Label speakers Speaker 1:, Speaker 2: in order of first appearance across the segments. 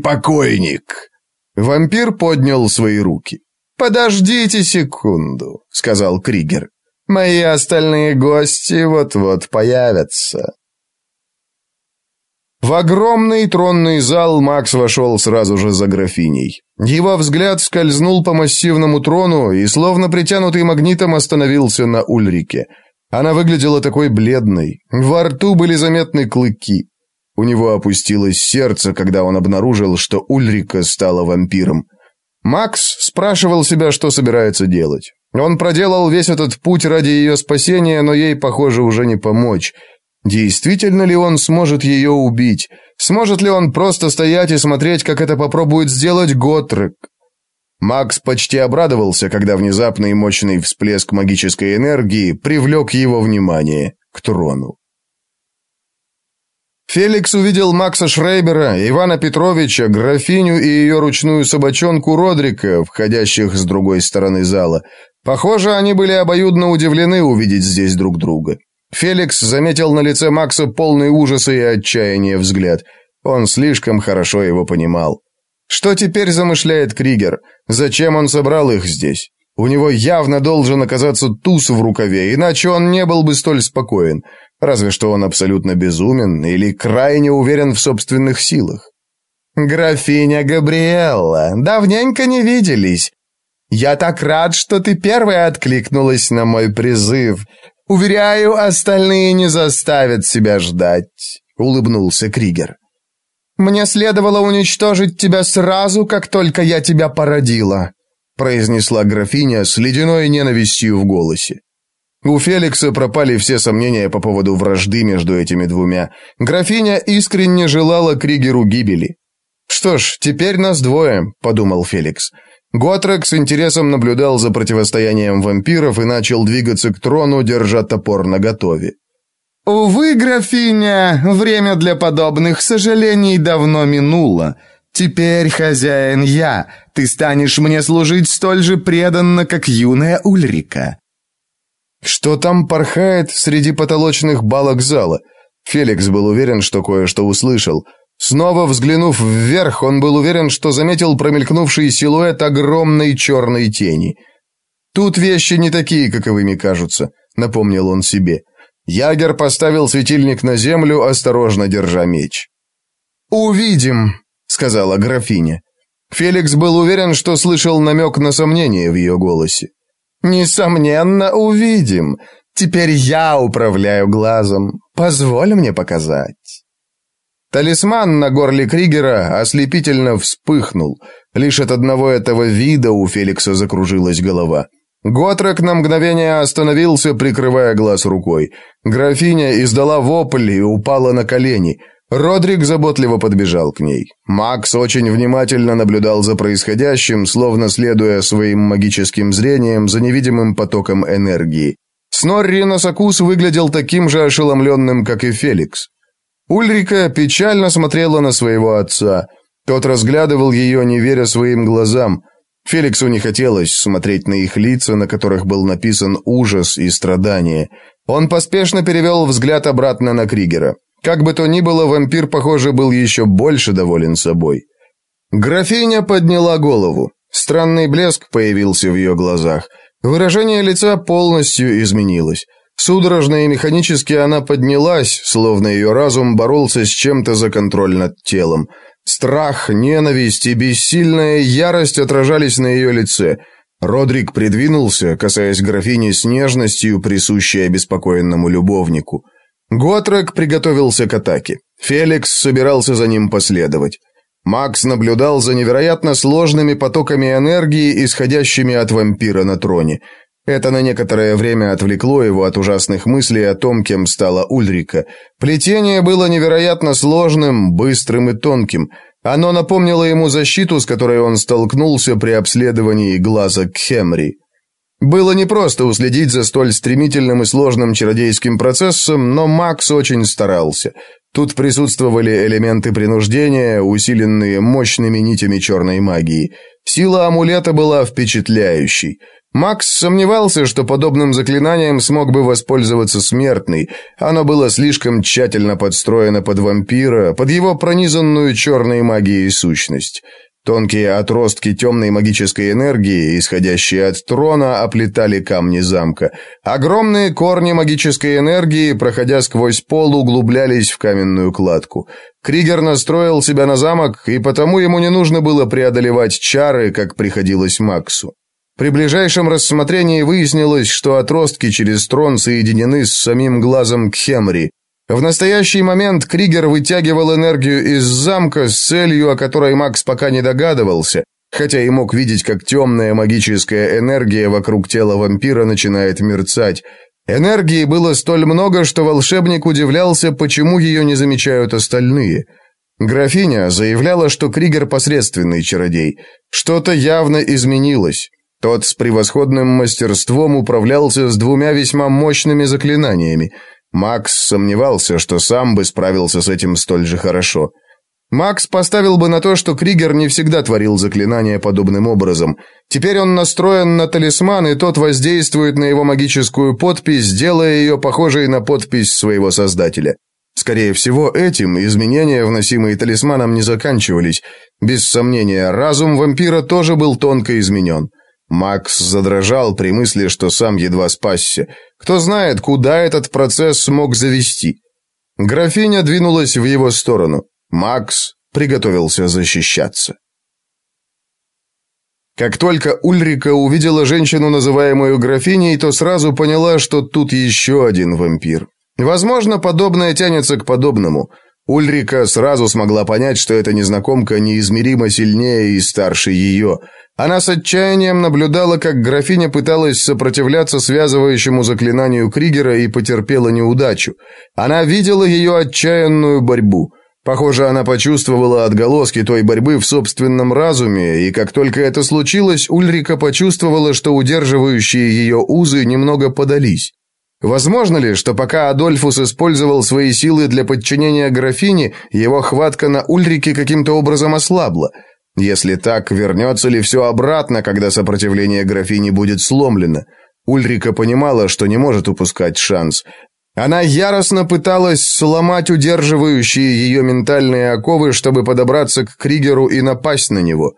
Speaker 1: покойник!» Вампир поднял свои руки. «Подождите секунду», — сказал Кригер. «Мои остальные гости вот-вот появятся». В огромный тронный зал Макс вошел сразу же за графиней. Его взгляд скользнул по массивному трону и, словно притянутый магнитом, остановился на Ульрике. Она выглядела такой бледной, во рту были заметны клыки. У него опустилось сердце, когда он обнаружил, что Ульрика стала вампиром. Макс спрашивал себя, что собирается делать. Он проделал весь этот путь ради ее спасения, но ей, похоже, уже не помочь – Действительно ли он сможет ее убить? Сможет ли он просто стоять и смотреть, как это попробует сделать Готрек? Макс почти обрадовался, когда внезапный мощный всплеск магической энергии привлек его внимание к трону. Феликс увидел Макса Шрейбера, Ивана Петровича, графиню и ее ручную собачонку Родрика, входящих с другой стороны зала. Похоже, они были обоюдно удивлены увидеть здесь друг друга. Феликс заметил на лице Макса полный ужаса и отчаяния взгляд. Он слишком хорошо его понимал. Что теперь замышляет Кригер? Зачем он собрал их здесь? У него явно должен оказаться туз в рукаве, иначе он не был бы столь спокоен. Разве что он абсолютно безумен или крайне уверен в собственных силах. «Графиня Габриэлла, давненько не виделись. Я так рад, что ты первая откликнулась на мой призыв. Уверяю, остальные не заставят себя ждать, улыбнулся Кригер. Мне следовало уничтожить тебя сразу, как только я тебя породила, произнесла графиня с ледяной ненавистью в голосе. У Феликса пропали все сомнения по поводу вражды между этими двумя. Графиня искренне желала Кригеру гибели. «Что ж, теперь нас двое», — подумал Феликс. Готрек с интересом наблюдал за противостоянием вампиров и начал двигаться к трону, держа топор наготове. «Увы, графиня, время для подобных сожалений давно минуло. Теперь хозяин я. Ты станешь мне служить столь же преданно, как юная Ульрика». Что там порхает среди потолочных балок зала? Феликс был уверен, что кое-что услышал – Снова взглянув вверх, он был уверен, что заметил промелькнувший силуэт огромной черной тени. «Тут вещи не такие, каковыми кажутся», — напомнил он себе. Ягер поставил светильник на землю, осторожно держа меч. «Увидим», — сказала графиня. Феликс был уверен, что слышал намек на сомнение в ее голосе. «Несомненно, увидим. Теперь я управляю глазом. Позволь мне показать». Талисман на горле Кригера ослепительно вспыхнул. Лишь от одного этого вида у Феликса закружилась голова. Готрек на мгновение остановился, прикрывая глаз рукой. Графиня издала вопль и упала на колени. Родрик заботливо подбежал к ней. Макс очень внимательно наблюдал за происходящим, словно следуя своим магическим зрением за невидимым потоком энергии. Снорри Носокус выглядел таким же ошеломленным, как и Феликс. Ульрика печально смотрела на своего отца. Тот разглядывал ее, не веря своим глазам. Феликсу не хотелось смотреть на их лица, на которых был написан ужас и страдание. Он поспешно перевел взгляд обратно на Кригера. Как бы то ни было, вампир, похоже, был еще больше доволен собой. Графиня подняла голову. Странный блеск появился в ее глазах. Выражение лица полностью изменилось. Судорожно и механически она поднялась, словно ее разум боролся с чем-то за контроль над телом. Страх, ненависть и бессильная ярость отражались на ее лице. Родрик придвинулся, касаясь графини с нежностью, присущей обеспокоенному любовнику. Готрек приготовился к атаке. Феликс собирался за ним последовать. Макс наблюдал за невероятно сложными потоками энергии, исходящими от вампира на троне – это на некоторое время отвлекло его от ужасных мыслей о том, кем стала Ульрика. Плетение было невероятно сложным, быстрым и тонким. Оно напомнило ему защиту, с которой он столкнулся при обследовании глаза Кхемри. Было непросто уследить за столь стремительным и сложным чародейским процессом, но Макс очень старался. Тут присутствовали элементы принуждения, усиленные мощными нитями черной магии. Сила амулета была впечатляющей. Макс сомневался, что подобным заклинанием смог бы воспользоваться смертный. Оно было слишком тщательно подстроено под вампира, под его пронизанную черной магией сущность. Тонкие отростки темной магической энергии, исходящие от трона, оплетали камни замка. Огромные корни магической энергии, проходя сквозь пол, углублялись в каменную кладку. Кригер настроил себя на замок, и потому ему не нужно было преодолевать чары, как приходилось Максу. При ближайшем рассмотрении выяснилось, что отростки через трон соединены с самим глазом Кхемри, в настоящий момент Кригер вытягивал энергию из замка с целью, о которой Макс пока не догадывался, хотя и мог видеть, как темная магическая энергия вокруг тела вампира начинает мерцать. Энергии было столь много, что волшебник удивлялся, почему ее не замечают остальные. Графиня заявляла, что Кригер посредственный чародей. Что-то явно изменилось. Тот с превосходным мастерством управлялся с двумя весьма мощными заклинаниями – Макс сомневался, что сам бы справился с этим столь же хорошо. Макс поставил бы на то, что Кригер не всегда творил заклинания подобным образом. Теперь он настроен на талисман, и тот воздействует на его магическую подпись, делая ее похожей на подпись своего создателя. Скорее всего, этим изменения, вносимые талисманом, не заканчивались. Без сомнения, разум вампира тоже был тонко изменен. Макс задрожал при мысли, что сам едва спасся. Кто знает, куда этот процесс смог завести. Графиня двинулась в его сторону. Макс приготовился защищаться. Как только Ульрика увидела женщину, называемую графиней, то сразу поняла, что тут еще один вампир. Возможно, подобное тянется к подобному. Ульрика сразу смогла понять, что эта незнакомка неизмеримо сильнее и старше ее – она с отчаянием наблюдала, как графиня пыталась сопротивляться связывающему заклинанию Кригера и потерпела неудачу. Она видела ее отчаянную борьбу. Похоже, она почувствовала отголоски той борьбы в собственном разуме, и как только это случилось, Ульрика почувствовала, что удерживающие ее узы немного подались. Возможно ли, что пока Адольфус использовал свои силы для подчинения графине, его хватка на Ульрике каким-то образом ослабла – если так, вернется ли все обратно, когда сопротивление графини будет сломлено? Ульрика понимала, что не может упускать шанс. Она яростно пыталась сломать удерживающие ее ментальные оковы, чтобы подобраться к Кригеру и напасть на него.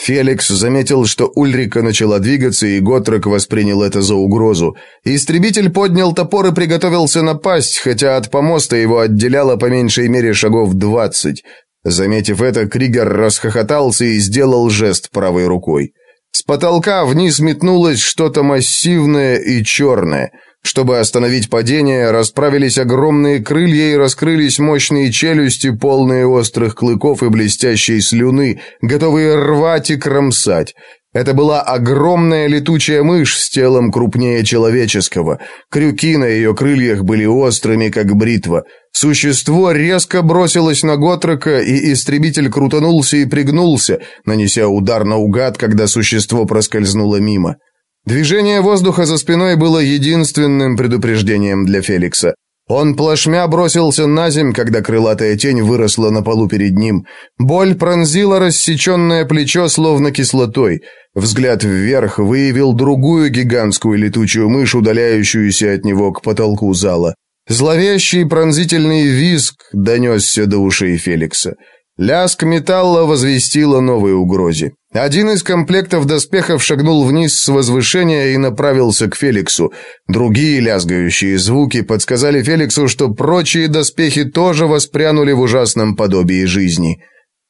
Speaker 1: Феликс заметил, что Ульрика начала двигаться, и Готрек воспринял это за угрозу. Истребитель поднял топор и приготовился напасть, хотя от помоста его отделяло по меньшей мере шагов двадцать. Заметив это, Кригер расхохотался и сделал жест правой рукой. С потолка вниз метнулось что-то массивное и черное. Чтобы остановить падение, расправились огромные крылья и раскрылись мощные челюсти, полные острых клыков и блестящей слюны, готовые рвать и кромсать. Это была огромная летучая мышь с телом крупнее человеческого. Крюки на ее крыльях были острыми, как бритва. Существо резко бросилось на Готрека, и истребитель крутанулся и пригнулся, нанеся удар наугад, когда существо проскользнуло мимо. Движение воздуха за спиной было единственным предупреждением для Феликса. Он плашмя бросился на земь, когда крылатая тень выросла на полу перед ним. Боль пронзила рассеченное плечо, словно кислотой. Взгляд вверх выявил другую гигантскую летучую мышь, удаляющуюся от него к потолку зала. Зловещий пронзительный визг донесся до ушей Феликса. Лязг металла возвестил о новой угрозе. Один из комплектов доспехов шагнул вниз с возвышения и направился к Феликсу. Другие лязгающие звуки подсказали Феликсу, что прочие доспехи тоже воспрянули в ужасном подобии жизни.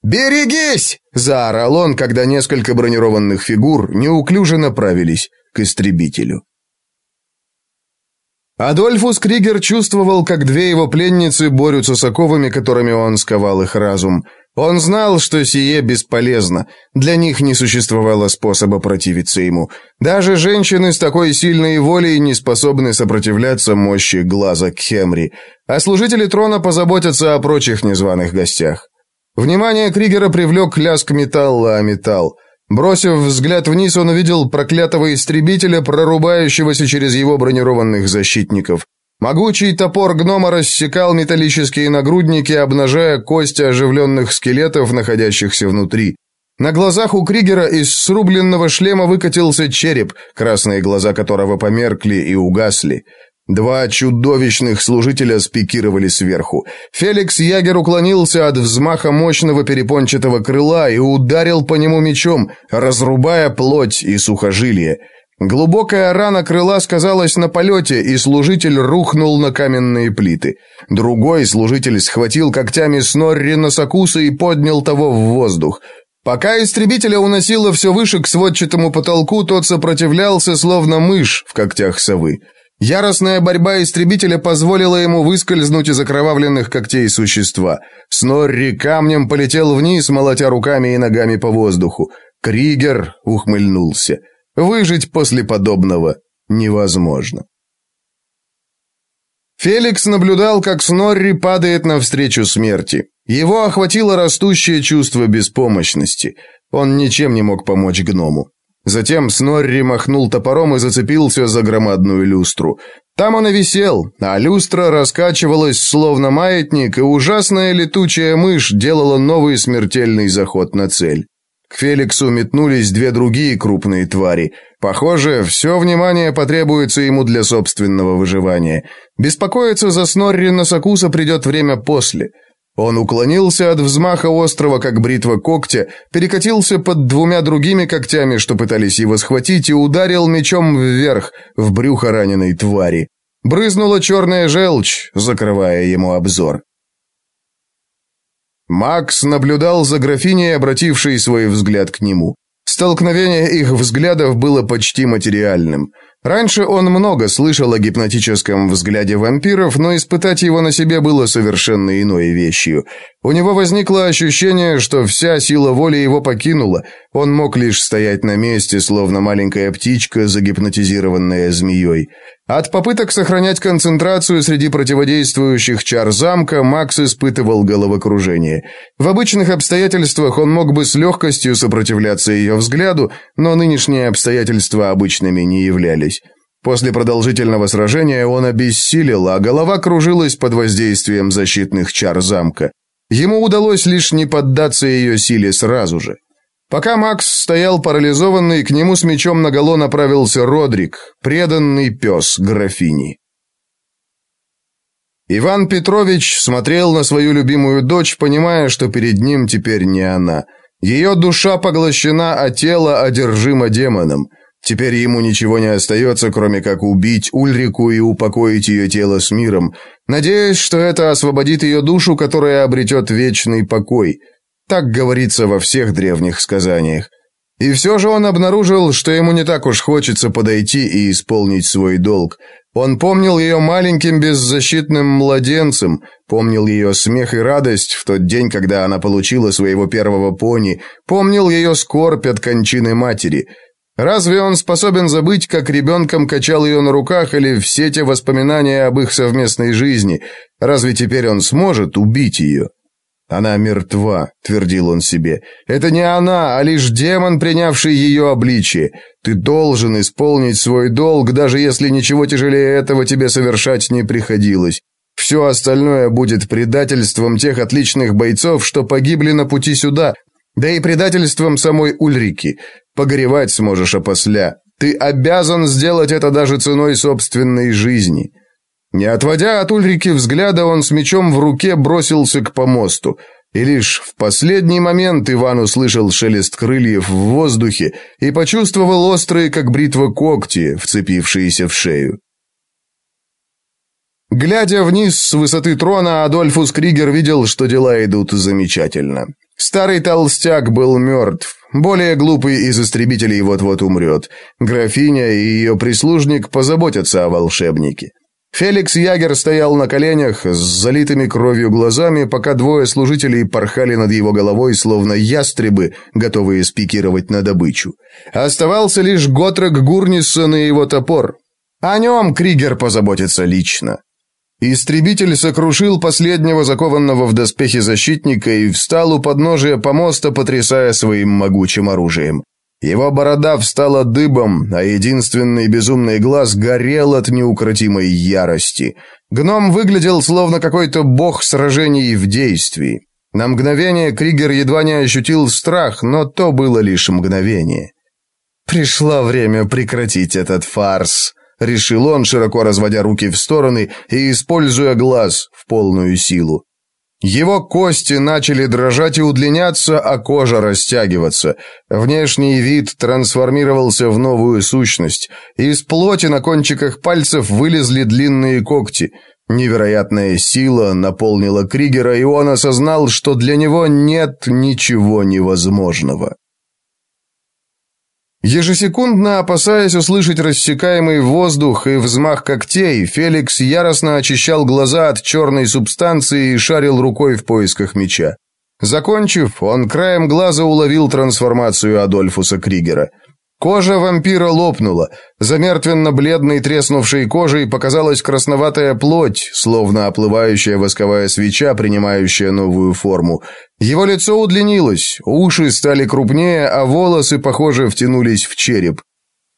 Speaker 1: «Берегись!» – заорал он, когда несколько бронированных фигур неуклюже направились к истребителю. Адольфус Кригер чувствовал, как две его пленницы борются с оковами, которыми он сковал их разум. Он знал, что сие бесполезно. Для них не существовало способа противиться ему. Даже женщины с такой сильной волей не способны сопротивляться мощи глаза Кхемри. А служители трона позаботятся о прочих незваных гостях. Внимание Кригера привлек лязг металла о металл. Бросив взгляд вниз, он увидел проклятого истребителя, прорубающегося через его бронированных защитников. Могучий топор гнома рассекал металлические нагрудники, обнажая кости оживленных скелетов, находящихся внутри. На глазах у Кригера из срубленного шлема выкатился череп, красные глаза которого померкли и угасли. Два чудовищных служителя спикировали сверху. Феликс Ягер уклонился от взмаха мощного перепончатого крыла и ударил по нему мечом, разрубая плоть и сухожилие. Глубокая рана крыла сказалась на полете, и служитель рухнул на каменные плиты. Другой служитель схватил когтями Снорри Носокуса и поднял того в воздух. Пока истребителя уносило все выше к сводчатому потолку, тот сопротивлялся, словно мышь в когтях совы. Яростная борьба истребителя позволила ему выскользнуть из окровавленных когтей существа. Снорри камнем полетел вниз, молотя руками и ногами по воздуху. Кригер ухмыльнулся. Выжить после подобного невозможно. Феликс наблюдал, как Снорри падает навстречу смерти. Его охватило растущее чувство беспомощности. Он ничем не мог помочь гному. Затем Снорри махнул топором и зацепился за громадную люстру. Там он и висел, а люстра раскачивалась словно маятник, и ужасная летучая мышь делала новый смертельный заход на цель. К Феликсу метнулись две другие крупные твари. Похоже, все внимание потребуется ему для собственного выживания. Беспокоиться за Снорри Носокуса придет время после – он уклонился от взмаха острова, как бритва когтя, перекатился под двумя другими когтями, что пытались его схватить, и ударил мечом вверх, в брюхо раненой твари. Брызнула черная желчь, закрывая ему обзор. Макс наблюдал за графиней, обратившей свой взгляд к нему. Столкновение их взглядов было почти материальным – Раньше он много слышал о гипнотическом взгляде вампиров, но испытать его на себе было совершенно иной вещью. У него возникло ощущение, что вся сила воли его покинула. Он мог лишь стоять на месте, словно маленькая птичка, загипнотизированная змеей. От попыток сохранять концентрацию среди противодействующих чар замка Макс испытывал головокружение. В обычных обстоятельствах он мог бы с легкостью сопротивляться ее взгляду, но нынешние обстоятельства обычными не являлись. После продолжительного сражения он обессилел, а голова кружилась под воздействием защитных чар замка. Ему удалось лишь не поддаться ее силе сразу же. Пока Макс стоял парализованный, к нему с мечом наголо направился Родрик, преданный пес графини. Иван Петрович смотрел на свою любимую дочь, понимая, что перед ним теперь не она. Ее душа поглощена, а тело одержимо демоном. Теперь ему ничего не остается, кроме как убить Ульрику и упокоить ее тело с миром, надеясь, что это освободит ее душу, которая обретет вечный покой – так говорится во всех древних сказаниях. И все же он обнаружил, что ему не так уж хочется подойти и исполнить свой долг. Он помнил ее маленьким беззащитным младенцем, помнил ее смех и радость в тот день, когда она получила своего первого пони, помнил ее скорбь от кончины матери. Разве он способен забыть, как ребенком качал ее на руках или все те воспоминания об их совместной жизни? Разве теперь он сможет убить ее? «Она мертва», — твердил он себе. «Это не она, а лишь демон, принявший ее обличие. Ты должен исполнить свой долг, даже если ничего тяжелее этого тебе совершать не приходилось. Все остальное будет предательством тех отличных бойцов, что погибли на пути сюда, да и предательством самой Ульрики. Погоревать сможешь опосля. Ты обязан сделать это даже ценой собственной жизни». Не отводя от Ульрики взгляда, он с мечом в руке бросился к помосту. И лишь в последний момент Иван услышал шелест крыльев в воздухе и почувствовал острые, как бритва, когти, вцепившиеся в шею. Глядя вниз с высоты трона, Адольфус Кригер видел, что дела идут замечательно. Старый толстяк был мертв. Более глупый из истребителей вот-вот умрет. Графиня и ее прислужник позаботятся о волшебнике. Феликс Ягер стоял на коленях с залитыми кровью глазами, пока двое служителей порхали над его головой, словно ястребы, готовые спикировать на добычу. Оставался лишь Готрек Гурнисон и его топор. О нем Кригер позаботится лично. Истребитель сокрушил последнего закованного в доспехи защитника и встал у подножия помоста, потрясая своим могучим оружием. Его борода встала дыбом, а единственный безумный глаз горел от неукротимой ярости. Гном выглядел словно какой-то бог сражений в действии. На мгновение Кригер едва не ощутил страх, но то было лишь мгновение. «Пришло время прекратить этот фарс», — решил он, широко разводя руки в стороны и используя глаз в полную силу. Его кости начали дрожать и удлиняться, а кожа растягиваться. Внешний вид трансформировался в новую сущность. Из плоти на кончиках пальцев вылезли длинные когти. Невероятная сила наполнила Кригера, и он осознал, что для него нет ничего невозможного. Ежесекундно опасаясь услышать рассекаемый воздух и взмах когтей, Феликс яростно очищал глаза от черной субстанции и шарил рукой в поисках меча. Закончив, он краем глаза уловил трансформацию Адольфуса Кригера. Кожа вампира лопнула. За мертвенно-бледной треснувшей кожей показалась красноватая плоть, словно оплывающая восковая свеча, принимающая новую форму. Его лицо удлинилось, уши стали крупнее, а волосы, похоже, втянулись в череп.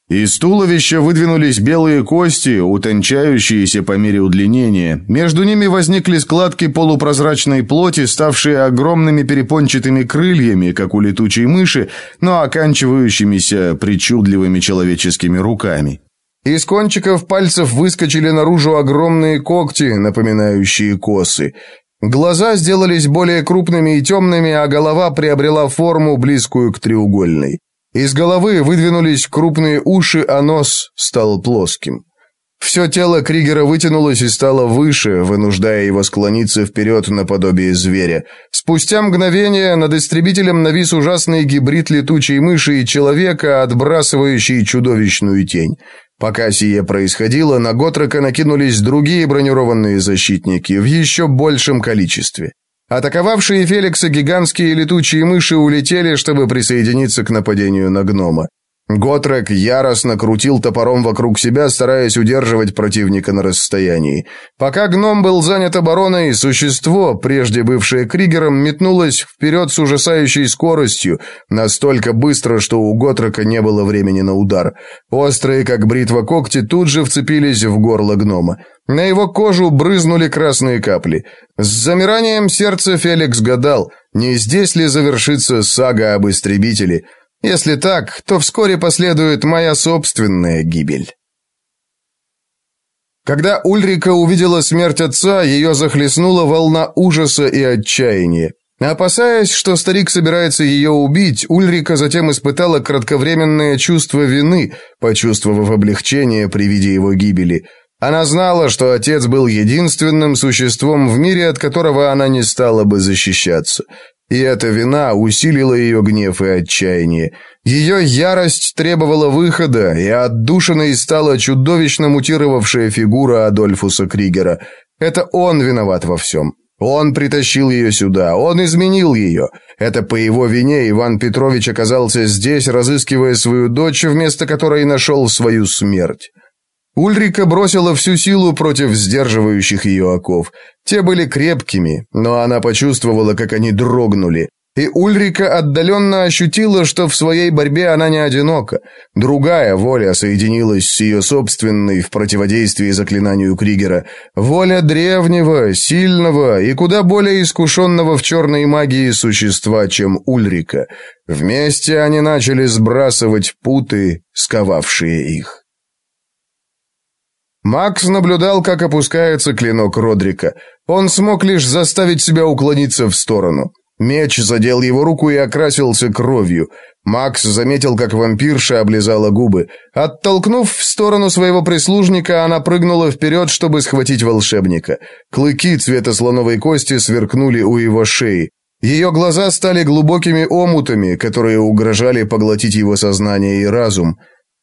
Speaker 1: Из туловища выдвинулись белые кости, утончающиеся по мере удлинения. Между ними возникли складки полупрозрачной плоти, ставшие огромными перепончатыми крыльями, как у летучей мыши, но оканчивающимися причудливыми человеческими руками. Из кончиков пальцев выскочили наружу огромные когти, напоминающие косы. Глаза сделались более крупными и темными, а голова приобрела форму, близкую к треугольной. Из головы выдвинулись крупные уши, а нос стал плоским. Все тело Кригера вытянулось и стало выше, вынуждая его склониться вперед наподобие зверя. Спустя мгновение над истребителем навис ужасный гибрид летучей мыши и человека, отбрасывающий чудовищную тень. Пока сие происходило, на Готрока накинулись другие бронированные защитники в еще большем количестве. Атаковавшие Феликса гигантские летучие мыши улетели, чтобы присоединиться к нападению на гнома. Готрек яростно крутил топором вокруг себя, стараясь удерживать противника на расстоянии. Пока гном был занят обороной, существо, прежде бывшее Кригером, метнулось вперед с ужасающей скоростью, настолько быстро, что у Готрека не было времени на удар. Острые, как бритва когти, тут же вцепились в горло гнома. На его кожу брызнули красные капли. С замиранием сердца Феликс гадал, не здесь ли завершится сага об истребителе – если так, то вскоре последует моя собственная гибель. Когда Ульрика увидела смерть отца, ее захлестнула волна ужаса и отчаяния. Опасаясь, что старик собирается ее убить, Ульрика затем испытала кратковременное чувство вины, почувствовав облегчение при виде его гибели. Она знала, что отец был единственным существом в мире, от которого она не стала бы защищаться. И эта вина усилила ее гнев и отчаяние. Ее ярость требовала выхода, и отдушиной стала чудовищно мутировавшая фигура Адольфуса Кригера. Это он виноват во всем. Он притащил ее сюда, он изменил ее. Это по его вине Иван Петрович оказался здесь, разыскивая свою дочь, вместо которой нашел свою смерть. Ульрика бросила всю силу против сдерживающих ее оков. Те были крепкими, но она почувствовала, как они дрогнули. И Ульрика отдаленно ощутила, что в своей борьбе она не одинока. Другая воля соединилась с ее собственной в противодействии заклинанию Кригера. Воля древнего, сильного и куда более искушенного в черной магии существа, чем Ульрика. Вместе они начали сбрасывать путы, сковавшие их. Макс наблюдал, как опускается клинок Родрика. Он смог лишь заставить себя уклониться в сторону. Меч задел его руку и окрасился кровью. Макс заметил, как вампирша облизала губы. Оттолкнув в сторону своего прислужника, она прыгнула вперед, чтобы схватить волшебника. Клыки цвета слоновой кости сверкнули у его шеи. Ее глаза стали глубокими омутами, которые угрожали поглотить его сознание и разум.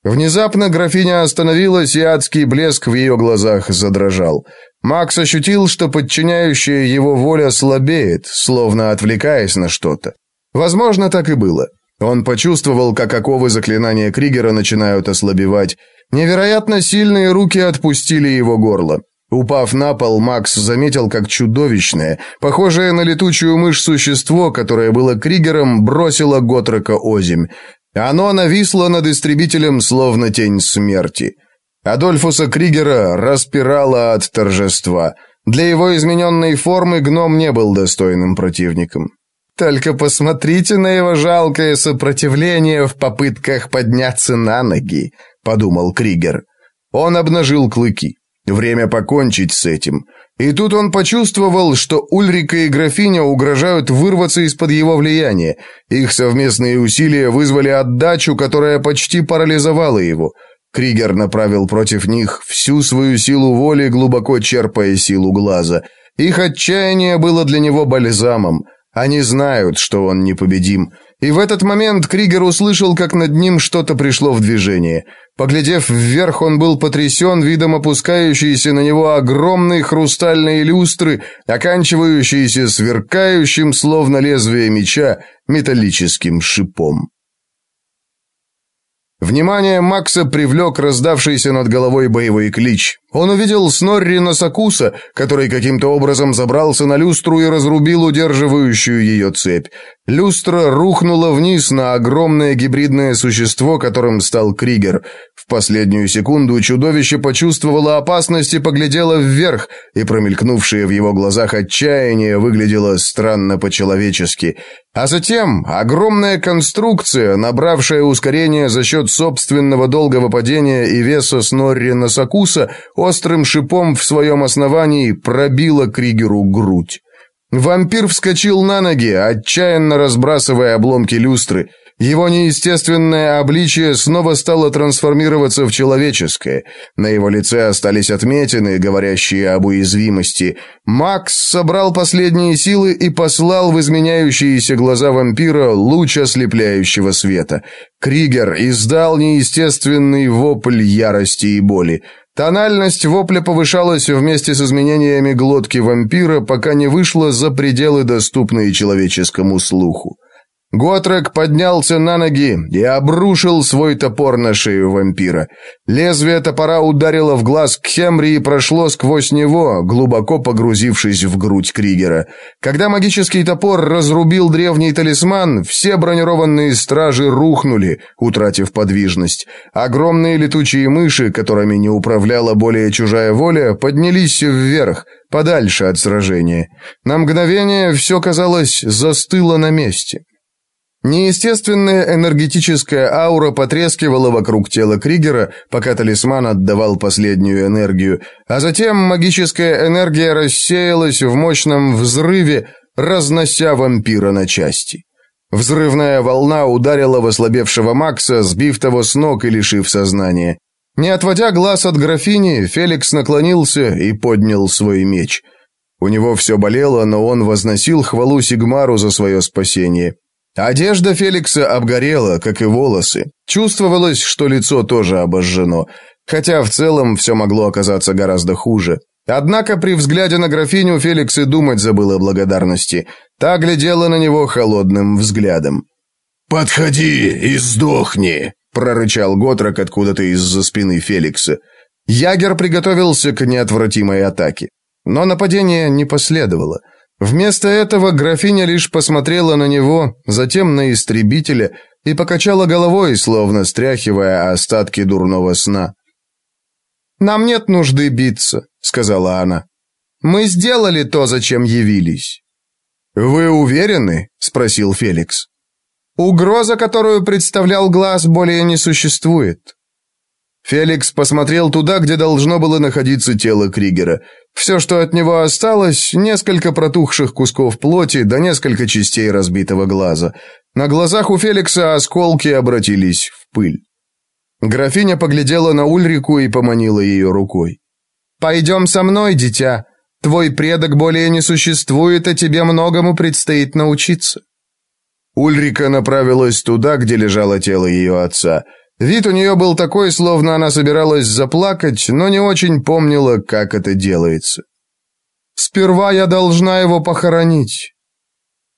Speaker 1: Внезапно графиня остановилась, и адский блеск в ее глазах задрожал. Макс ощутил, что подчиняющая его воля слабеет, словно отвлекаясь на что-то. Возможно, так и было. Он почувствовал, как оковы заклинания Кригера начинают ослабевать. Невероятно сильные руки отпустили его горло. Упав на пол, Макс заметил, как чудовищное, похожее на летучую мышь существо, которое было Кригером, бросило Готрека озимь. Оно нависло над истребителем, словно тень смерти. Адольфуса Кригера распирало от торжества. Для его измененной формы гном не был достойным противником. Только посмотрите на его жалкое сопротивление в попытках подняться на ноги, подумал Кригер. Он обнажил клыки. Время покончить с этим. И тут он почувствовал, что Ульрика и графиня угрожают вырваться из-под его влияния. Их совместные усилия вызвали отдачу, которая почти парализовала его. Кригер направил против них всю свою силу воли, глубоко черпая силу глаза. Их отчаяние было для него бальзамом. Они знают, что он непобедим. И в этот момент Кригер услышал, как над ним что-то пришло в движение. Поглядев вверх, он был потрясен видом опускающейся на него огромной хрустальной люстры, оканчивающейся сверкающим, словно лезвие меча, металлическим шипом. Внимание Макса привлек раздавшийся над головой боевой клич. Он увидел Снорри Носокуса, который каким-то образом забрался на люстру и разрубил удерживающую ее цепь. Люстра рухнула вниз на огромное гибридное существо, которым стал Кригер. В последнюю секунду чудовище почувствовало опасность и поглядело вверх, и промелькнувшее в его глазах отчаяние выглядело странно по-человечески. А затем огромная конструкция, набравшая ускорение за счет собственного долгого падения и веса Снорри Носокуса, острым шипом в своем основании пробила Кригеру грудь. Вампир вскочил на ноги, отчаянно разбрасывая обломки люстры. Его неестественное обличие снова стало трансформироваться в человеческое. На его лице остались отметины, говорящие об уязвимости. Макс собрал последние силы и послал в изменяющиеся глаза вампира луч ослепляющего света. Кригер издал неестественный вопль ярости и боли. Тональность вопля повышалась вместе с изменениями глотки вампира, пока не вышла за пределы, доступные человеческому слуху. Готрек поднялся на ноги и обрушил свой топор на шею вампира. Лезвие топора ударило в глаз Кхемри и прошло сквозь него, глубоко погрузившись в грудь Кригера. Когда магический топор разрубил древний талисман, все бронированные стражи рухнули, утратив подвижность. Огромные летучие мыши, которыми не управляла более чужая воля, поднялись вверх, подальше от сражения. На мгновение все, казалось, застыло на месте. Неестественная энергетическая аура потрескивала вокруг тела Кригера, пока талисман отдавал последнюю энергию, а затем магическая энергия рассеялась в мощном взрыве, разнося вампира на части. Взрывная волна ударила в ослабевшего Макса, сбив того с ног и лишив сознания. Не отводя глаз от графини, Феликс наклонился и поднял свой меч. У него все болело, но он возносил хвалу Сигмару за свое спасение. Одежда Феликса обгорела, как и волосы. Чувствовалось, что лицо тоже обожжено, хотя в целом все могло оказаться гораздо хуже. Однако при взгляде на графиню Феликс и думать забыл о благодарности. Та глядела на него холодным взглядом.
Speaker 2: «Подходи и сдохни!» – прорычал Готрок откуда-то из-за спины Феликса.
Speaker 1: Ягер приготовился к неотвратимой атаке. Но нападение не последовало – Вместо этого графиня лишь посмотрела на него, затем на истребителя и покачала головой, словно стряхивая остатки дурного сна. «Нам нет нужды биться», — сказала она. «Мы сделали то, зачем явились».
Speaker 2: «Вы уверены?» — спросил Феликс.
Speaker 1: «Угроза, которую представлял глаз, более не существует. Феликс посмотрел туда, где должно было находиться тело Кригера. Все, что от него осталось, несколько протухших кусков плоти да несколько частей разбитого глаза. На глазах у Феликса осколки обратились в пыль. Графиня поглядела на Ульрику и поманила ее рукой. «Пойдем со мной, дитя. Твой предок более не существует, а тебе многому предстоит научиться». Ульрика направилась туда, где лежало тело ее отца – Вид у нее был такой, словно она собиралась заплакать, но не очень помнила, как это делается. «Сперва я должна его похоронить».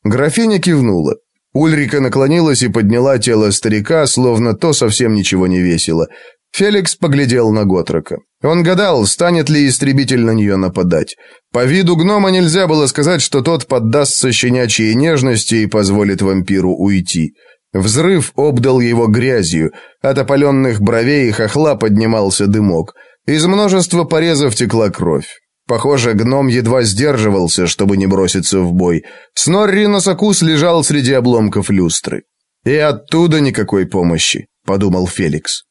Speaker 1: Графиня кивнула. Ульрика наклонилась и подняла тело старика, словно то совсем ничего не весило. Феликс поглядел на Готрока. Он гадал, станет ли истребитель на нее нападать. По виду гнома нельзя было сказать, что тот поддастся щенячьей нежности и позволит вампиру уйти. Взрыв обдал его грязью, от опаленных бровей и хохла поднимался дымок. Из множества порезов текла кровь. Похоже, гном едва сдерживался, чтобы не броситься в бой. Снорри Носокус лежал среди обломков люстры. «И оттуда никакой помощи», — подумал Феликс.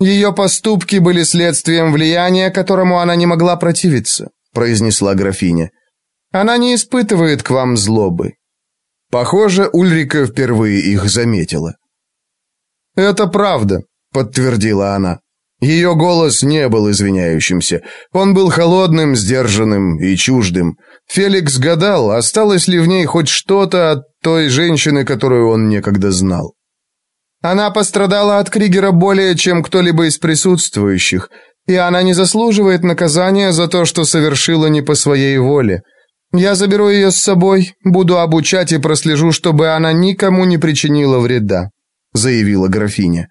Speaker 1: «Ее поступки были следствием влияния, которому она не могла противиться», — произнесла графиня. «Она не испытывает к вам злобы». Похоже, Ульрика впервые их заметила. «Это правда», — подтвердила она. Ее голос не был извиняющимся. Он был холодным, сдержанным и чуждым. Феликс гадал, осталось ли в ней хоть что-то от той женщины, которую он некогда знал. Она пострадала от Кригера более, чем кто-либо из присутствующих, и она не заслуживает наказания за то, что совершила не по своей воле. Я заберу ее с собой, буду обучать и прослежу, чтобы она никому не причинила вреда», — заявила графиня.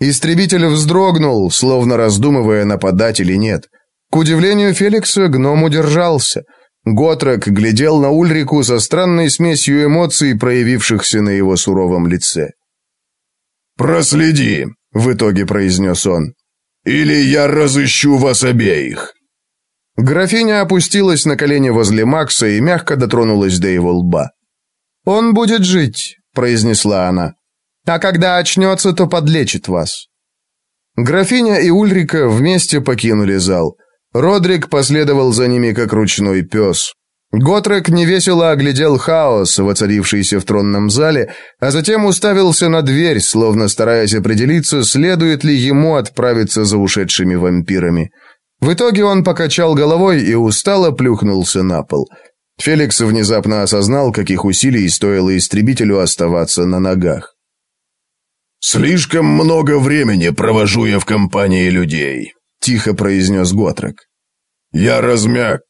Speaker 1: Истребитель вздрогнул, словно раздумывая, нападать или нет. К удивлению Феликса, гном удержался. Готрек глядел на Ульрику со странной смесью эмоций, проявившихся на его суровом лице.
Speaker 2: «Проследи», — в итоге произнес он. «Или я разыщу вас обеих».
Speaker 1: Графиня опустилась на колени возле Макса и мягко дотронулась до его лба. «Он будет жить», — произнесла она. А когда очнется, то подлечит вас». Графиня и Ульрика вместе покинули зал. Родрик последовал за ними, как ручной пес. Готрек невесело оглядел хаос, воцарившийся в тронном зале, а затем уставился на дверь, словно стараясь определиться, следует ли ему отправиться за ушедшими вампирами. В итоге он покачал головой и устало плюхнулся на пол. Феликс внезапно осознал, каких усилий стоило истребителю оставаться на ногах.
Speaker 2: «Слишком много времени провожу я в компании людей», — тихо произнес Готрек. «Я размяк».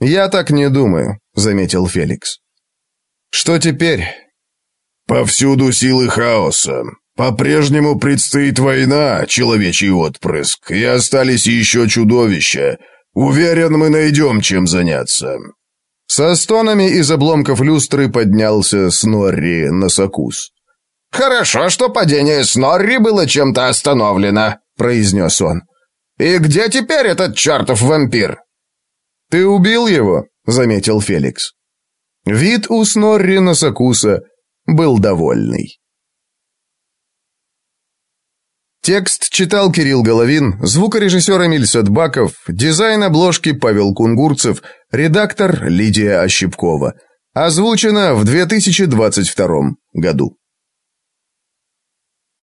Speaker 1: «Я так не думаю», — заметил Феликс. «Что теперь?»
Speaker 2: «Повсюду силы хаоса. По-прежнему предстоит война, человечий отпрыск, и остались еще чудовища. Уверен, мы найдем чем заняться».
Speaker 1: Со стонами из обломков люстры поднялся Снорри Носокус.
Speaker 3: «Хорошо, что падение Снорри было чем-то остановлено», — произнес он. «И где теперь этот чертов вампир?»
Speaker 1: «Ты убил его», — заметил Феликс. Вид у Снорри Носокуса был довольный. Текст читал Кирилл Головин, звукорежиссер Эмиль Садбаков, дизайн обложки Павел Кунгурцев, редактор Лидия Ощепкова. Озвучено в 2022 году.